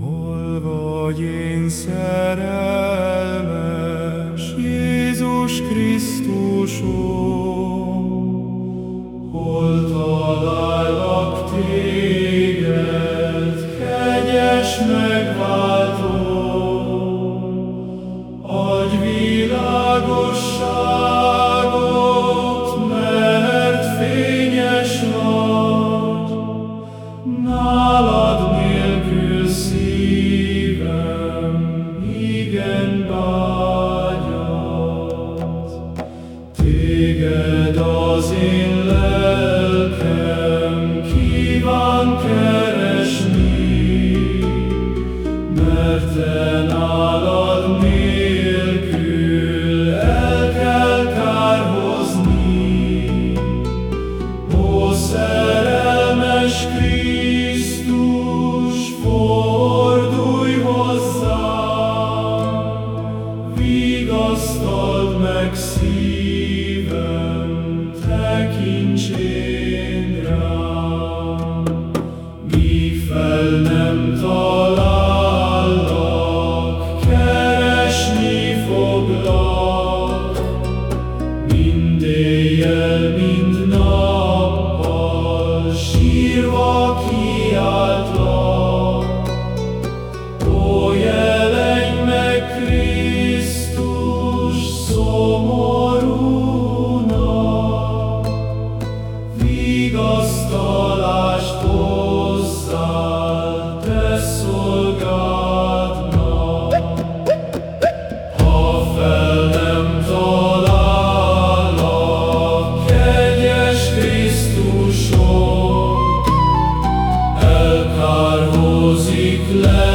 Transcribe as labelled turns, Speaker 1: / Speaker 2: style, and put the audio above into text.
Speaker 1: Hol vagy én szerelmes Jézus Krisztusom? Hol talállak téged, kegyes megváltó? Téged az én lelkem kíván keresni, mert te nálad nélkül el kell kárhozni. Ó, szerelmes Krisztus, fordulj hozzám, vigasztald meg szívem, határhozik le.